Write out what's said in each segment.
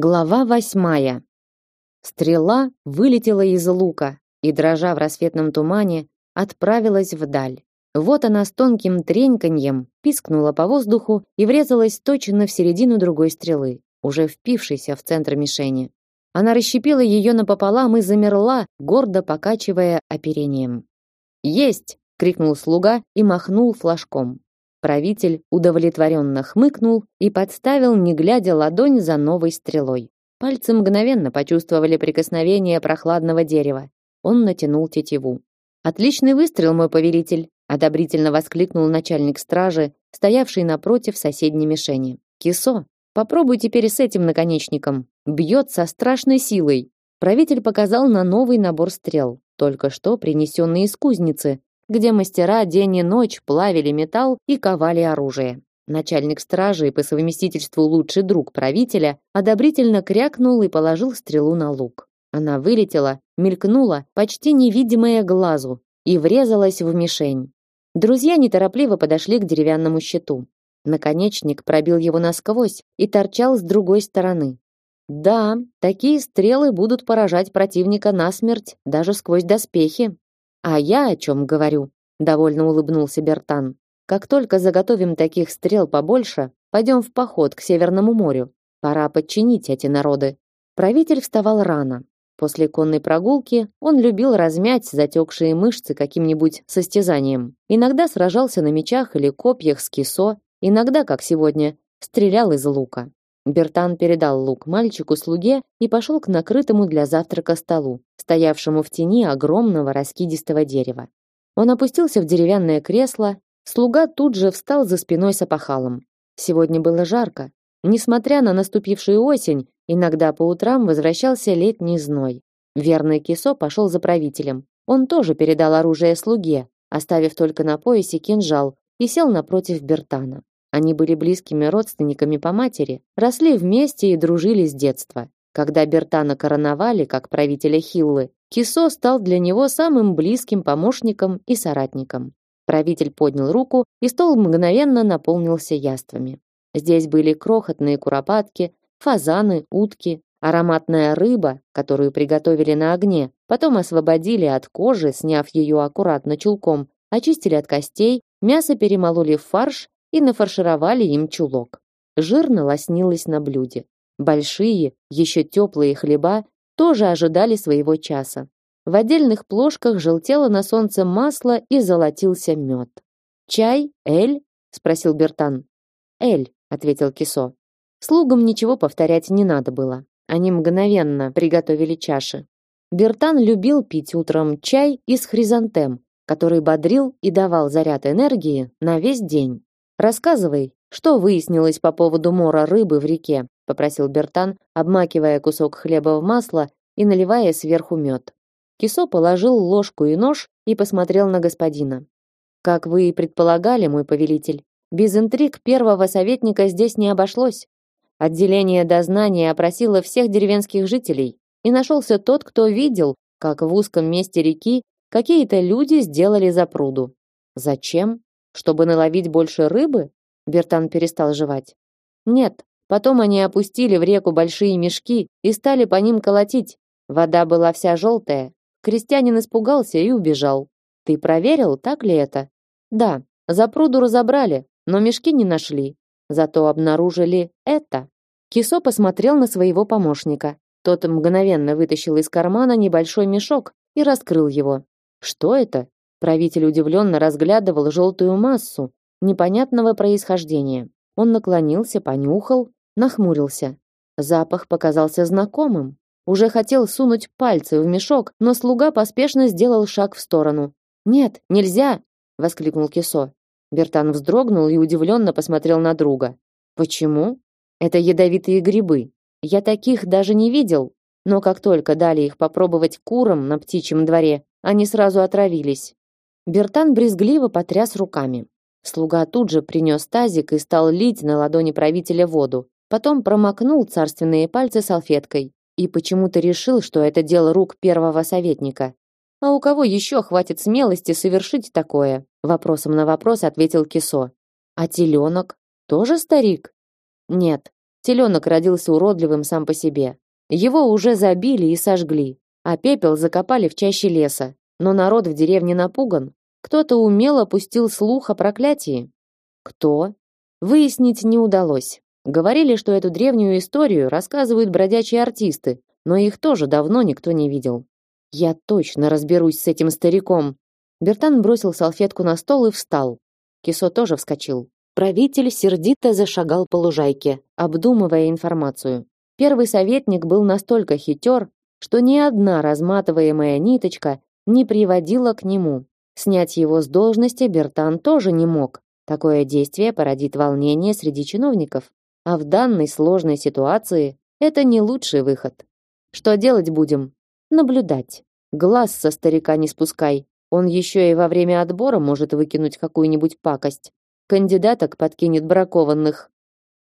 Глава восьмая. Стрела вылетела из лука и, дрожа в рассветном тумане, отправилась вдаль. Вот она с тонким треньканьем пискнула по воздуху и врезалась точно в середину другой стрелы, уже впившейся в центр мишени. Она расщепила ее напополам и замерла, гордо покачивая оперением. «Есть!» — крикнул слуга и махнул флажком. Правитель удовлетворенно хмыкнул и подставил, не глядя, ладонь за новой стрелой. Пальцы мгновенно почувствовали прикосновение прохладного дерева. Он натянул тетиву. Отличный выстрел, мой повелитель, одобрительно воскликнул начальник стражи, стоявший напротив соседней мишени. Кисо, попробуй теперь с этим наконечником. Бьет со страшной силой. Правитель показал на новый набор стрел, только что принесенный из кузницы, где мастера день и ночь плавили металл и ковали оружие. Начальник стражи по совместительству лучший друг правителя одобрительно крякнул и положил стрелу на лук. Она вылетела, мелькнула, почти невидимая глазу, и врезалась в мишень. Друзья неторопливо подошли к деревянному щиту. Наконечник пробил его насквозь и торчал с другой стороны. Да, такие стрелы будут поражать противника насмерть даже сквозь доспехи. А я о чем говорю? Довольно улыбнулся Бертан. Как только заготовим таких стрел побольше, пойдем в поход к Северному морю. Пора подчинить эти народы. Правитель вставал рано. После конной прогулки он любил размять затекшие мышцы каким-нибудь состязанием. Иногда сражался на мечах или копьях с кисо, иногда, как сегодня, стрелял из лука. Бертан передал лук мальчику-слуге и пошел к накрытому для завтрака столу, стоявшему в тени огромного раскидистого дерева. Он опустился в деревянное кресло, слуга тут же встал за спиной с опахалом. Сегодня было жарко. Несмотря на наступившую осень, иногда по утрам возвращался летний зной. Верный Кисо пошел за правителем. Он тоже передал оружие слуге, оставив только на поясе кинжал, и сел напротив Бертана. Они были близкими родственниками по матери, росли вместе и дружили с детства. Когда Бертана короновали как правителя Хиллы, Кисо стал для него самым близким помощником и соратником. Правитель поднял руку, и стол мгновенно наполнился яствами. Здесь были крохотные куропатки, фазаны, утки, ароматная рыба, которую приготовили на огне, потом освободили от кожи, сняв ее аккуратно чулком, очистили от костей, мясо перемололи в фарш и нафаршировали им чулок. Жирно лоснилось на блюде. Большие, еще теплые хлеба тоже ожидали своего часа. В отдельных плошках желтело на солнце масло и золотился мед. «Чай? Эль?» — спросил Бертан. «Эль», — ответил Кисо. Слугам ничего повторять не надо было. Они мгновенно приготовили чаши. Бертан любил пить утром чай из хризантем, который бодрил и давал заряд энергии на весь день. Рассказывай, что выяснилось по поводу мора рыбы в реке, попросил Бертан, обмакивая кусок хлеба в масло и наливая сверху мед. Кисо положил ложку и нож и посмотрел на господина. Как вы и предполагали, мой повелитель, без интриг первого советника здесь не обошлось. Отделение дознания опросило всех деревенских жителей, и нашелся тот, кто видел, как в узком месте реки какие-то люди сделали запруду. Зачем? Чтобы наловить больше рыбы? Бертан перестал жевать. Нет, потом они опустили в реку большие мешки и стали по ним колотить. Вода была вся желтая. Крестьянин испугался и убежал. Ты проверил, так ли это? Да, за пруду разобрали, но мешки не нашли. Зато обнаружили это. Кисо посмотрел на своего помощника. Тот мгновенно вытащил из кармана небольшой мешок и раскрыл его. Что это? Правитель удивленно разглядывал желтую массу непонятного происхождения. Он наклонился, понюхал, нахмурился. Запах показался знакомым. Уже хотел сунуть пальцы в мешок, но слуга поспешно сделал шаг в сторону. "Нет, нельзя", воскликнул Кисо. Бертан вздрогнул и удивленно посмотрел на друга. "Почему?" "Это ядовитые грибы. Я таких даже не видел, но как только дали их попробовать курам на птичьем дворе, они сразу отравились. Бертан брезгливо потряс руками. Слуга тут же принес тазик и стал лить на ладони правителя воду. Потом промокнул царственные пальцы салфеткой и почему-то решил, что это дело рук первого советника. А у кого еще хватит смелости совершить такое? Вопросом на вопрос ответил Кисо. А теленок тоже старик? Нет, теленок родился уродливым сам по себе. Его уже забили и сожгли, а пепел закопали в чаще леса. Но народ в деревне напуган. Кто-то умело пустил слух о проклятии. Кто? Выяснить не удалось. Говорили, что эту древнюю историю рассказывают бродячие артисты, но их тоже давно никто не видел. Я точно разберусь с этим стариком. Бертан бросил салфетку на стол и встал. Кисо тоже вскочил. Правитель сердито зашагал по лужайке, обдумывая информацию. Первый советник был настолько хитер, что ни одна разматываемая ниточка не приводила к нему. Снять его с должности Бертан тоже не мог. Такое действие породит волнение среди чиновников. А в данной сложной ситуации это не лучший выход. Что делать будем? Наблюдать. Глаз со старика не спускай. Он еще и во время отбора может выкинуть какую-нибудь пакость. Кандидаток подкинет бракованных.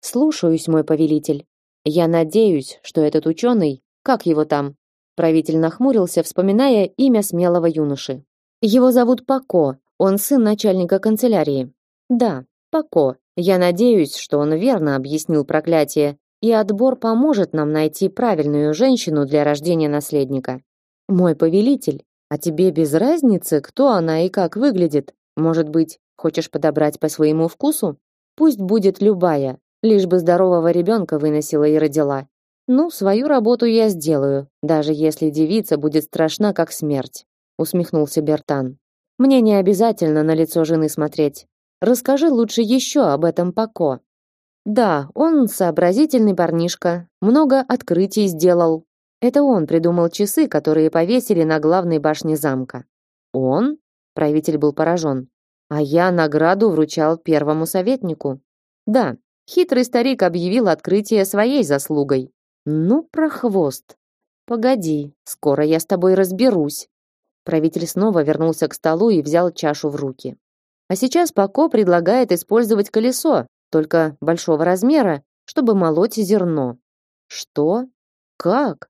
Слушаюсь, мой повелитель. Я надеюсь, что этот ученый, как его там? Правитель нахмурился, вспоминая имя смелого юноши. Его зовут Пако. Он сын начальника канцелярии. Да, Пако. Я надеюсь, что он верно объяснил проклятие, и отбор поможет нам найти правильную женщину для рождения наследника. Мой повелитель, а тебе без разницы, кто она и как выглядит? Может быть, хочешь подобрать по своему вкусу? Пусть будет любая, лишь бы здорового ребенка выносила и родила. Ну, свою работу я сделаю, даже если девица будет страшна как смерть, усмехнулся Бертан. Мне не обязательно на лицо жены смотреть. Расскажи лучше еще об этом Пако. Да, он сообразительный парнишка, много открытий сделал. Это он придумал часы, которые повесили на главной башне замка. Он? Правитель был поражен. А я награду вручал первому советнику. Да, хитрый старик объявил открытие своей заслугой. Ну, прохвост. Погоди, скоро я с тобой разберусь. Правитель снова вернулся к столу и взял чашу в руки. А сейчас Пако предлагает использовать колесо, только большого размера, чтобы молоть зерно. Что? Как?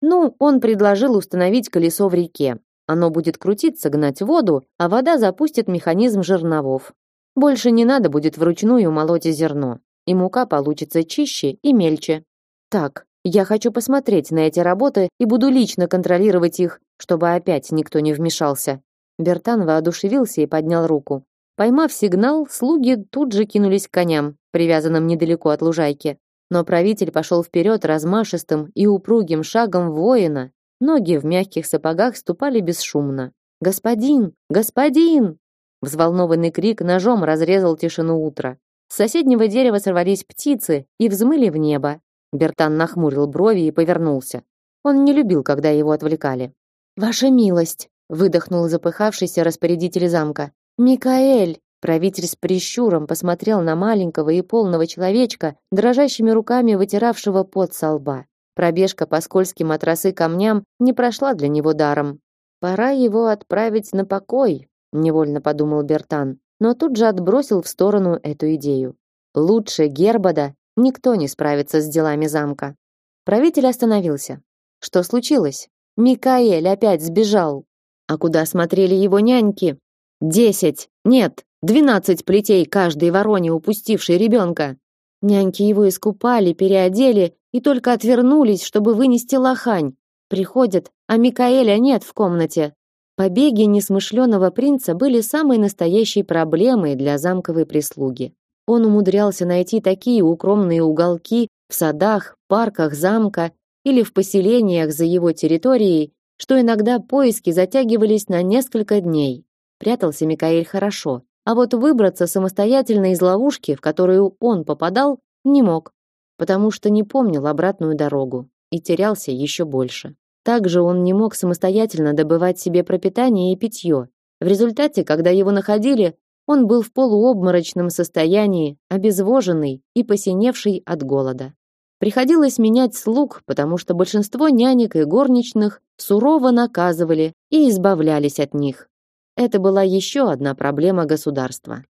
Ну, он предложил установить колесо в реке. Оно будет крутиться, гнать воду, а вода запустит механизм жерновов. Больше не надо будет вручную молоть зерно, и мука получится чище и мельче. Так, я хочу посмотреть на эти работы и буду лично контролировать их, чтобы опять никто не вмешался. Бертан воодушевился и поднял руку. Поймав сигнал, слуги тут же кинулись к коням, привязанным недалеко от лужайки. Но правитель пошел вперед размашистым и упругим шагом воина. Ноги в мягких сапогах ступали бесшумно. «Господин! Господин!» Взволнованный крик ножом разрезал тишину утра. С соседнего дерева сорвались птицы и взмыли в небо. Бертан нахмурил брови и повернулся. Он не любил, когда его отвлекали. «Ваша милость!» — выдохнул запыхавшийся распорядитель замка. Микаэль, правитель с прищуром посмотрел на маленького и полного человечка, дрожащими руками вытиравшего пот со лба. Пробежка по скользким от росы камням не прошла для него даром. Пора его отправить на покой, невольно подумал Бертан, но тут же отбросил в сторону эту идею. Лучше Гербода никто не справится с делами замка. Правитель остановился. Что случилось? Микаэль опять сбежал. А куда смотрели его няньки? Десять! Нет, двенадцать плетей каждой вороне, упустившей ребенка. Няньки его искупали, переодели и только отвернулись, чтобы вынести лохань. Приходят, а Микаэля нет в комнате. Побеги несмышленого принца были самой настоящей проблемой для замковой прислуги. Он умудрялся найти такие укромные уголки в садах, парках замка или в поселениях за его территорией, что иногда поиски затягивались на несколько дней. Прятался Микаэль хорошо, а вот выбраться самостоятельно из ловушки, в которую он попадал, не мог, потому что не помнил обратную дорогу и терялся еще больше. Также он не мог самостоятельно добывать себе пропитание и питье. В результате, когда его находили, он был в полуобморочном состоянии, обезвоженный и посиневший от голода. Приходилось менять слуг, потому что большинство нянек и горничных сурово наказывали и избавлялись от них. Это была еще одна проблема государства.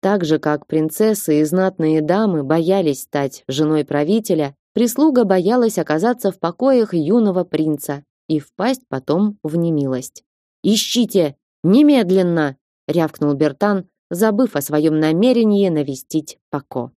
Так же, как принцессы и знатные дамы боялись стать женой правителя, прислуга боялась оказаться в покоях юного принца и впасть потом в немилость. «Ищите! Немедленно!» — рявкнул Бертан, забыв о своем намерении навестить Пако.